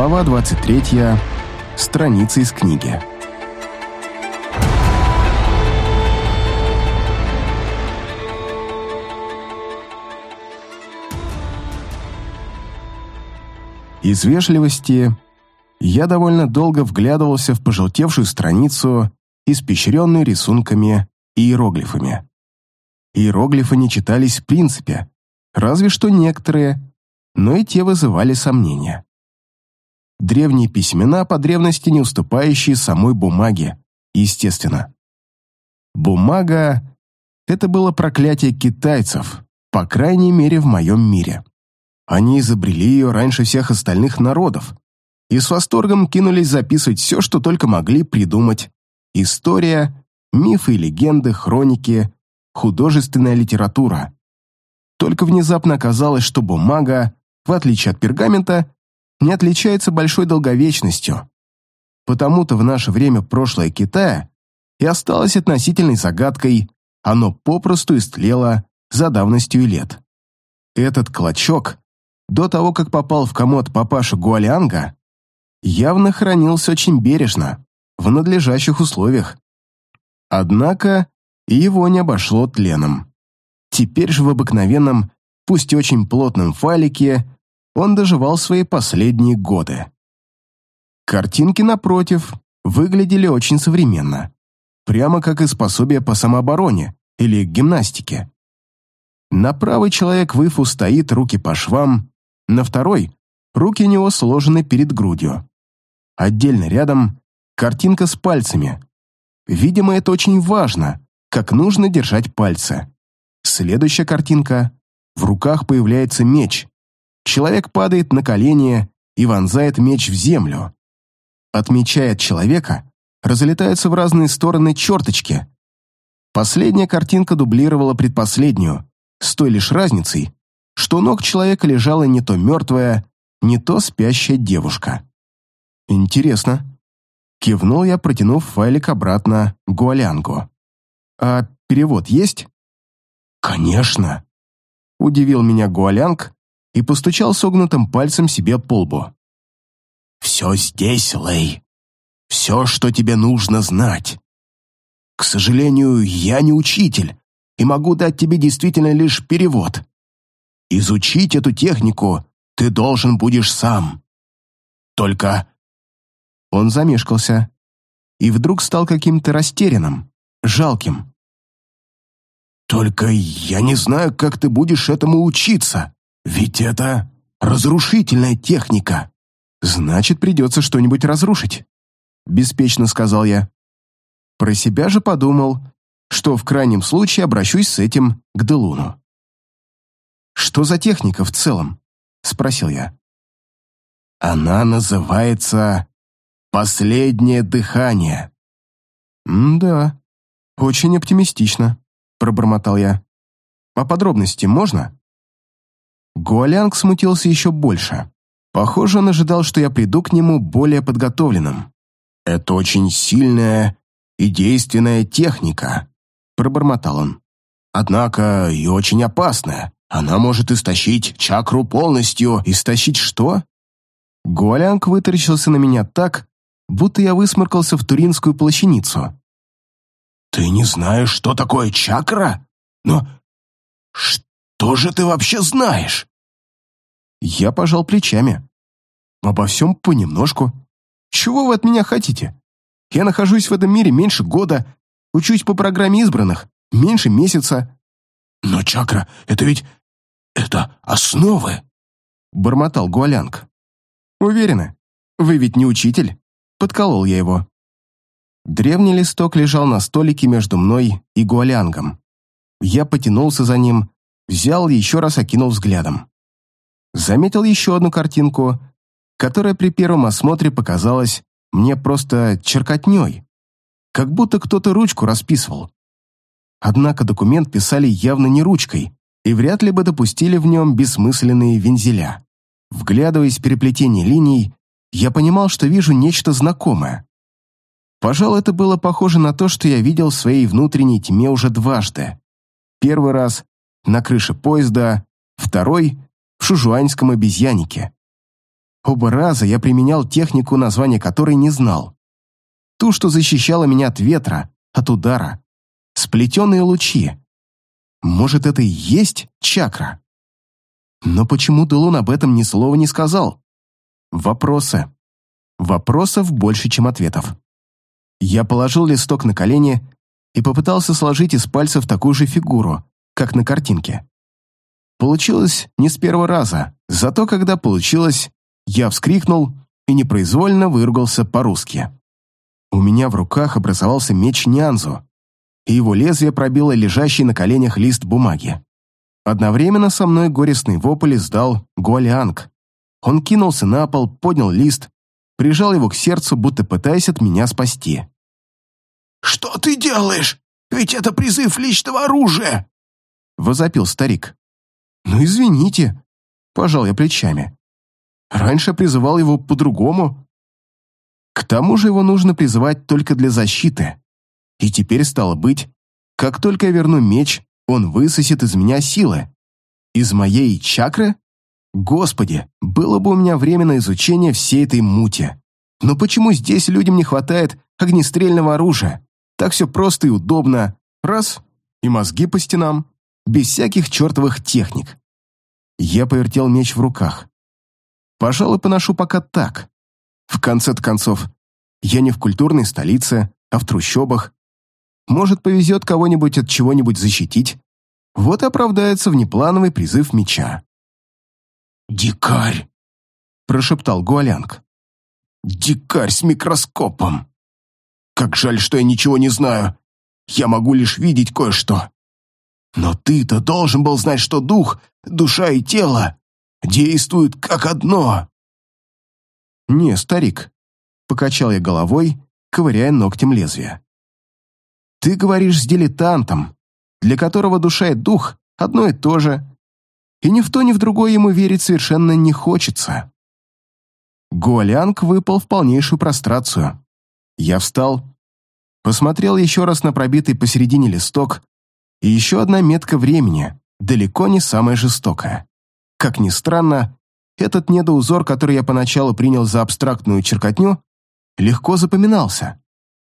Глава 23. Страница из книги. Из вежливости я довольно долго вглядывался в пожелтевшую страницу, испещренную рисунками и иероглифами. Иероглифы не читались в принципе, разве что некоторые, но и те вызывали сомнения. Древние письмена по древности не уступающие самой бумаге, естественно. Бумага — это было проклятие китайцев, по крайней мере в моем мире. Они изобрели ее раньше всех остальных народов и с восторгом кинулись записывать все, что только могли придумать. История, мифы и легенды, хроники, художественная литература. Только внезапно оказалось, что бумага, в отличие от пергамента, не отличается большой долговечностью. Потому-то в наше время прошлое Китая и осталось относительной загадкой, оно попросту истлело за давностью лет. Этот клочок до того, как попал в комод папаши Гуалианга, явно хранился очень бережно, в надлежащих условиях. Однако его не обошло тленом. Теперь же в обыкновенном, пусть и очень плотном файлике, он доживал свои последние годы. Картинки, напротив, выглядели очень современно, прямо как из пособия по самообороне или гимнастике. На правый человек в ифу стоит, руки по швам, на второй руки у него сложены перед грудью. Отдельно рядом картинка с пальцами. Видимо, это очень важно, как нужно держать пальцы. Следующая картинка. В руках появляется меч. Человек падает на колени и вонзает меч в землю. От меча от человека разлетаются в разные стороны черточки. Последняя картинка дублировала предпоследнюю, с той лишь разницей, что ног человека лежала не то мертвая, не то спящая девушка. «Интересно». Кивнул я, протянув файлик обратно Гуалянгу. «А перевод есть?» «Конечно!» Удивил меня Гуалянг и постучал согнутым пальцем себе по лбу. «Все здесь, Лэй. Все, что тебе нужно знать. К сожалению, я не учитель и могу дать тебе действительно лишь перевод. Изучить эту технику ты должен будешь сам. Только...» Он замешкался и вдруг стал каким-то растерянным, жалким. «Только я не знаю, как ты будешь этому учиться, ведь это разрушительная техника. Значит, придется что-нибудь разрушить», — беспечно сказал я. Про себя же подумал, что в крайнем случае обращусь с этим к Делуну. Что за техника в целом?» — спросил я. «Она называется «Последнее дыхание». «М-да, очень оптимистично», — пробормотал я. «А подробности можно?» Гуалянг смутился еще больше. Похоже, он ожидал, что я приду к нему более подготовленным. «Это очень сильная и действенная техника», — пробормотал он. «Однако и очень опасная. Она может истощить чакру полностью. Истощить что? Гуалянг вытаращился на меня так, будто я высморкался в туринскую плащаницу. «Ты не знаешь, что такое чакра? Но что же ты вообще знаешь?» Я пожал плечами. «Обо всем понемножку. Чего вы от меня хотите? Я нахожусь в этом мире меньше года, учусь по программе избранных, меньше месяца». «Но чакра — это ведь это основы!» — бормотал Гуалянг. «Уверены? Вы ведь не учитель?» — подколол я его. Древний листок лежал на столике между мной и Гуалянгом. Я потянулся за ним, взял и еще раз окинул взглядом. Заметил еще одну картинку, которая при первом осмотре показалась мне просто черкотней, как будто кто-то ручку расписывал. Однако документ писали явно не ручкой, и вряд ли бы допустили в нем бессмысленные вензеля. Вглядываясь в переплетение линий, я понимал, что вижу нечто знакомое. Пожалуй, это было похоже на то, что я видел в своей внутренней тьме уже дважды. Первый раз на крыше поезда, второй — в шужуаньском обезьяннике. Оба раза я применял технику, название которой не знал. Ту, что защищала меня от ветра, от удара. Сплетенные лучи. Может, это и есть чакра? Но почему Делун об этом ни слова не сказал? Вопросы. Вопросов больше, чем ответов. Я положил листок на колени и попытался сложить из пальцев такую же фигуру, как на картинке. Получилось не с первого раза, зато когда получилось, я вскрикнул и непроизвольно выругался по-русски. У меня в руках образовался меч Нянзу, и его лезвие пробило лежащий на коленях лист бумаги. Одновременно со мной горестный вопль издал Гуалианг. Он кинулся на пол, поднял лист прижал его к сердцу, будто пытаясь от меня спасти. «Что ты делаешь? Ведь это призыв личного оружия!» — возопил старик. «Ну, извините», — пожал я плечами. «Раньше призывал его по-другому. К тому же его нужно призывать только для защиты. И теперь, стало быть, как только я верну меч, он высосет из меня силы. Из моей чакры? Господи, было бы у меня время на изучение всей этой мути. Но почему здесь людям не хватает огнестрельного оружия? Так все просто и удобно. Раз — и мозги по стенам. Без всяких чертовых техник. Я повертел меч в руках. Пожалуй, поношу пока так. В конце-то концов, я не в культурной столице, а в трущобах. Может, повезет кого-нибудь от чего-нибудь защитить. Вот и оправдается внеплановый призыв меча. «Дикарь!» — прошептал Гуалянг. «Дикарь с микроскопом! Как жаль, что я ничего не знаю. Я могу лишь видеть кое-что. Но ты-то должен был знать, что дух, душа и тело действуют как одно». «Не, старик», — покачал я головой, ковыряя ногтем лезвие. «Ты говоришь с дилетантом, для которого душа и дух одно и то же, и ни в то, ни в другое ему верить совершенно не хочется. Гуалянг выпал в полнейшую прострацию. Я встал, посмотрел еще раз на пробитый посередине листок, и еще одна метка времени, далеко не самая жестокая. Как ни странно, этот недоузор, который я поначалу принял за абстрактную черкотню, легко запоминался.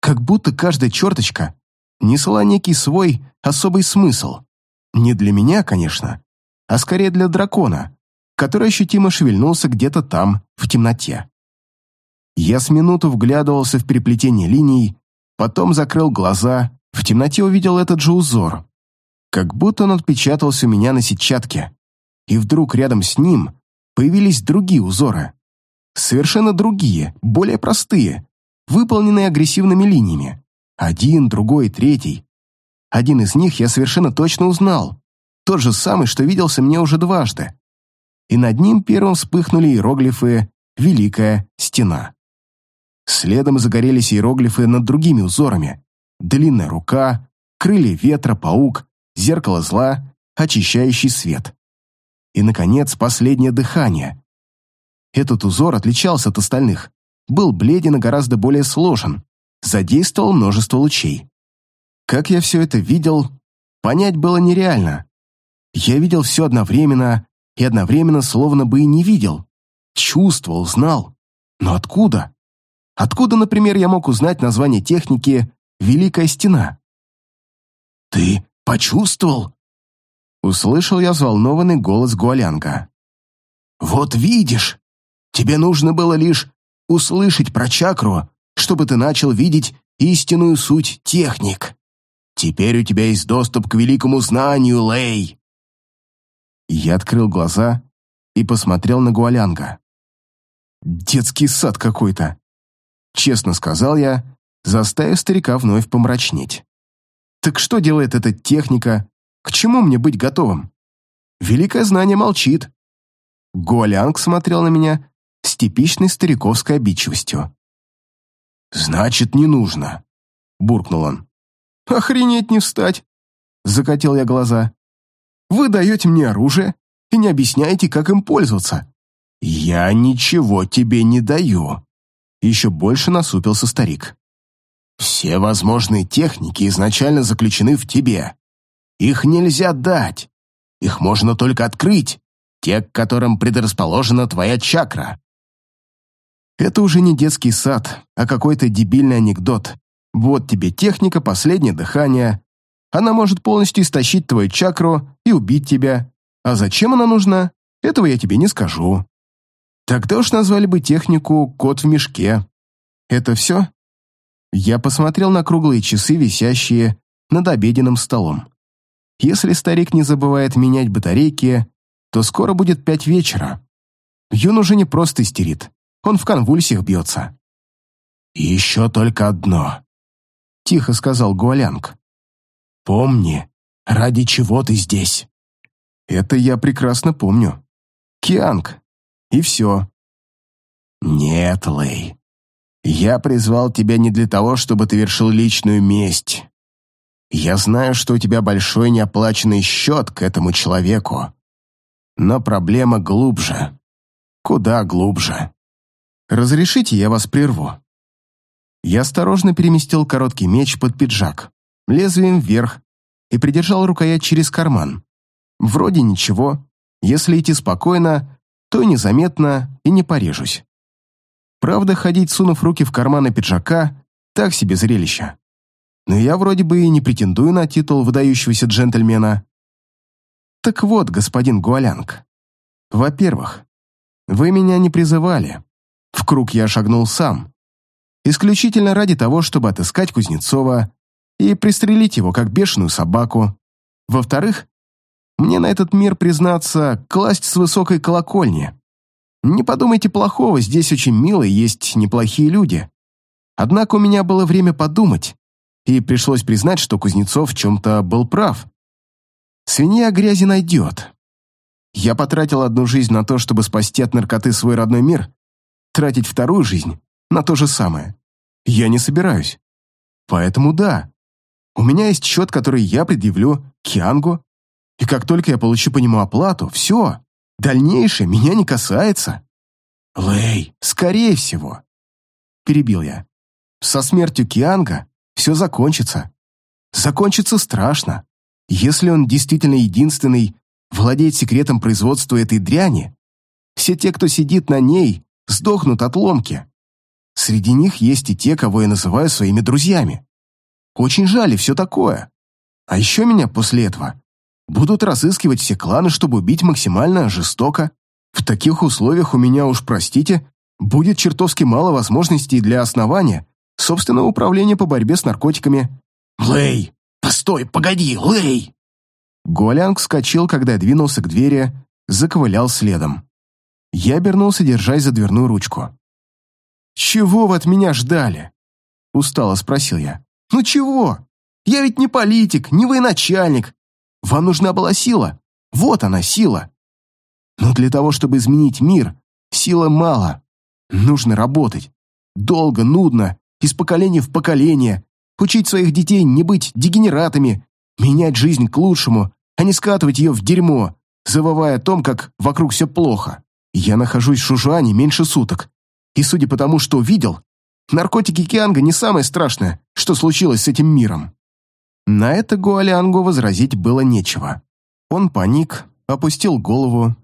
Как будто каждая черточка несла некий свой особый смысл. Не для меня, конечно, а скорее для дракона, который ощутимо шевельнулся где-то там, в темноте. Я с минуту вглядывался в переплетение линий, потом закрыл глаза, в темноте увидел этот же узор. Как будто он отпечатался у меня на сетчатке. И вдруг рядом с ним появились другие узоры. Совершенно другие, более простые, выполненные агрессивными линиями. Один, другой, третий. Один из них я совершенно точно узнал тот же самый, что виделся мне уже дважды. И над ним первым вспыхнули иероглифы «Великая стена». Следом загорелись иероглифы над другими узорами. Длинная рука, крылья ветра, паук, зеркало зла, очищающий свет. И, наконец, последнее дыхание. Этот узор отличался от остальных, был бледен и гораздо более сложен, задействовал множество лучей. Как я все это видел, понять было нереально, я видел все одновременно и одновременно словно бы и не видел. Чувствовал, знал. Но откуда? Откуда, например, я мог узнать название техники «Великая стена»? «Ты почувствовал?» Услышал я взволнованный голос Гуалянга. «Вот видишь, тебе нужно было лишь услышать про чакру, чтобы ты начал видеть истинную суть техник. Теперь у тебя есть доступ к великому знанию, Лей. Я открыл глаза и посмотрел на Гуалянга. «Детский сад какой-то», — честно сказал я, заставив старика вновь помрачнеть. «Так что делает эта техника? К чему мне быть готовым? Великое знание молчит». Гуалянг смотрел на меня с типичной стариковской обидчивостью. «Значит, не нужно», — буркнул он. «Охренеть не встать!» — закатил я глаза. Вы даете мне оружие и не объясняете, как им пользоваться. Я ничего тебе не даю. Еще больше насупился старик. Все возможные техники изначально заключены в тебе. Их нельзя дать. Их можно только открыть, те, к которым предрасположена твоя чакра. Это уже не детский сад, а какой-то дебильный анекдот. Вот тебе техника последнее дыхание. Она может полностью истощить твою чакру и убить тебя. А зачем она нужна, этого я тебе не скажу. Тогда уж назвали бы технику «кот в мешке». Это все? Я посмотрел на круглые часы, висящие над обеденным столом. Если старик не забывает менять батарейки, то скоро будет пять вечера. Юн уже не просто истерит, он в конвульсиях бьется. еще только одно», — тихо сказал Гуалянг. «Помни, ради чего ты здесь?» «Это я прекрасно помню. Кианг. И все». «Нет, Лэй. Я призвал тебя не для того, чтобы ты вершил личную месть. Я знаю, что у тебя большой неоплаченный счет к этому человеку. Но проблема глубже. Куда глубже. Разрешите, я вас прерву. Я осторожно переместил короткий меч под пиджак, лезвием вверх, и придержал рукоять через карман. Вроде ничего. Если идти спокойно, то незаметно, и не порежусь. Правда, ходить, сунув руки в карманы пиджака, так себе зрелище. Но я вроде бы и не претендую на титул выдающегося джентльмена. Так вот, господин Гуалянг, во-первых, вы меня не призывали. В круг я шагнул сам. Исключительно ради того, чтобы отыскать Кузнецова и пристрелить его, как бешеную собаку. Во-вторых, мне на этот мир, признаться, класть с высокой колокольни. Не подумайте плохого, здесь очень мило и есть неплохие люди. Однако у меня было время подумать, и пришлось признать, что Кузнецов в чем-то был прав. Свинья грязи найдет. Я потратил одну жизнь на то, чтобы спасти от наркоты свой родной мир, тратить вторую жизнь на то же самое. Я не собираюсь. Поэтому да, у меня есть счет, который я предъявлю Киангу, и как только я получу по нему оплату, все, дальнейшее меня не касается. Лей, скорее всего. Перебил я. Со смертью Кианга все закончится. Закончится страшно. Если он действительно единственный, владеет секретом производства этой дряни, все те, кто сидит на ней, сдохнут от ломки. Среди них есть и те, кого я называю своими друзьями. Очень жаль и все такое. А еще меня после этого будут разыскивать все кланы, чтобы убить максимально жестоко. В таких условиях у меня, уж простите, будет чертовски мало возможностей для основания собственного управления по борьбе с наркотиками. «Лэй! Постой, погоди, Лэй!» Гуалянг вскочил, когда я двинулся к двери, заковылял следом. Я обернулся, держась за дверную ручку. «Чего вы от меня ждали?» — устало спросил я. «Ну чего? Я ведь не политик, не военачальник. Вам нужна была сила. Вот она, сила. Но для того, чтобы изменить мир, силы мало. Нужно работать. Долго, нудно, из поколения в поколение. Учить своих детей не быть дегенератами, менять жизнь к лучшему, а не скатывать ее в дерьмо, завывая о том, как вокруг все плохо. Я нахожусь в Шужуане меньше суток. И судя по тому, что увидел, наркотики Кианга не самое страшное, что случилось с этим миром. На это Гуалиангу возразить было нечего. Он паник, опустил голову.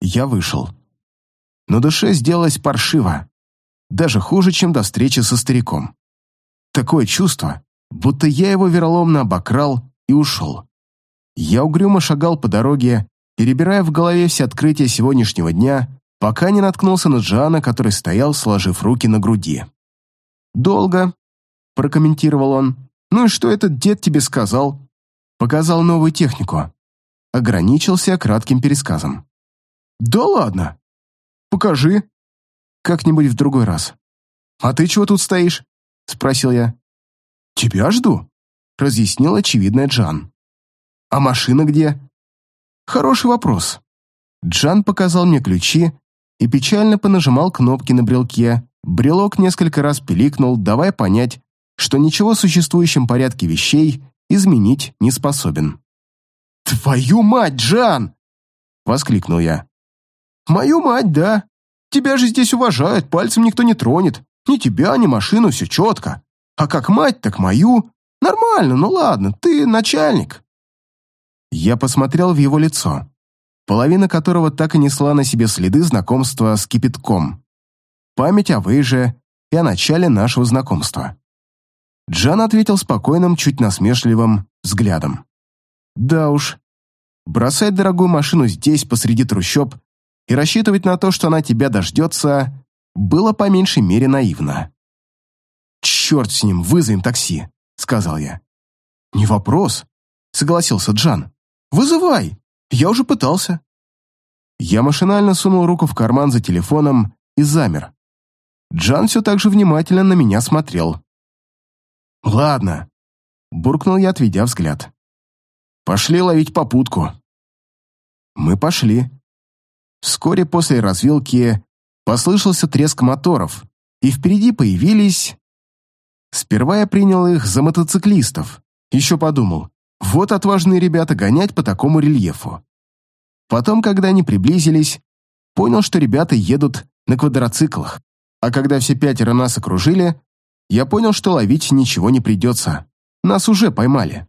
Я вышел. Но душе сделалось паршиво. Даже хуже, чем до встречи со стариком. Такое чувство, будто я его вероломно обокрал и ушел. Я угрюмо шагал по дороге, перебирая в голове все открытия сегодняшнего дня, пока не наткнулся на Джана, который стоял, сложив руки на груди. «Долго», — прокомментировал он. «Ну и что этот дед тебе сказал?» Показал новую технику. Ограничился кратким пересказом. «Да ладно! Покажи!» «Как-нибудь в другой раз». «А ты чего тут стоишь?» — спросил я. «Тебя жду», — разъяснил очевидная Джан. «А машина где?» «Хороший вопрос». Джан показал мне ключи и печально понажимал кнопки на брелке. Брелок несколько раз пиликнул, давая понять, что ничего в существующем порядке вещей изменить не способен. «Твою мать, Джан!» — воскликнул я. «Мою мать, да. Тебя же здесь уважают, пальцем никто не тронет. Ни тебя, ни машину, все четко. А как мать, так мою. Нормально, ну ладно, ты начальник». Я посмотрел в его лицо половина которого так и несла на себе следы знакомства с кипятком. память о Вейже и о начале нашего знакомства. Джан ответил спокойным, чуть насмешливым взглядом. «Да уж, бросать дорогую машину здесь, посреди трущоб, и рассчитывать на то, что она тебя дождется, было по меньшей мере наивно. «Черт с ним, вызовем такси», — сказал я. «Не вопрос», — согласился Джан. «Вызывай, я уже пытался». Я машинально сунул руку в карман за телефоном и замер. Джан все так же внимательно на меня смотрел. «Ладно», — буркнул я, отведя взгляд. «Пошли ловить попутку». Мы пошли. Вскоре после развилки послышался треск моторов, и впереди появились... Сперва я принял их за мотоциклистов. Еще подумал, вот отважные ребята гонять по такому рельефу. Потом, когда они приблизились, понял, что ребята едут на квадроциклах. А когда все пятеро нас окружили, я понял, что ловить ничего не придется. Нас уже поймали.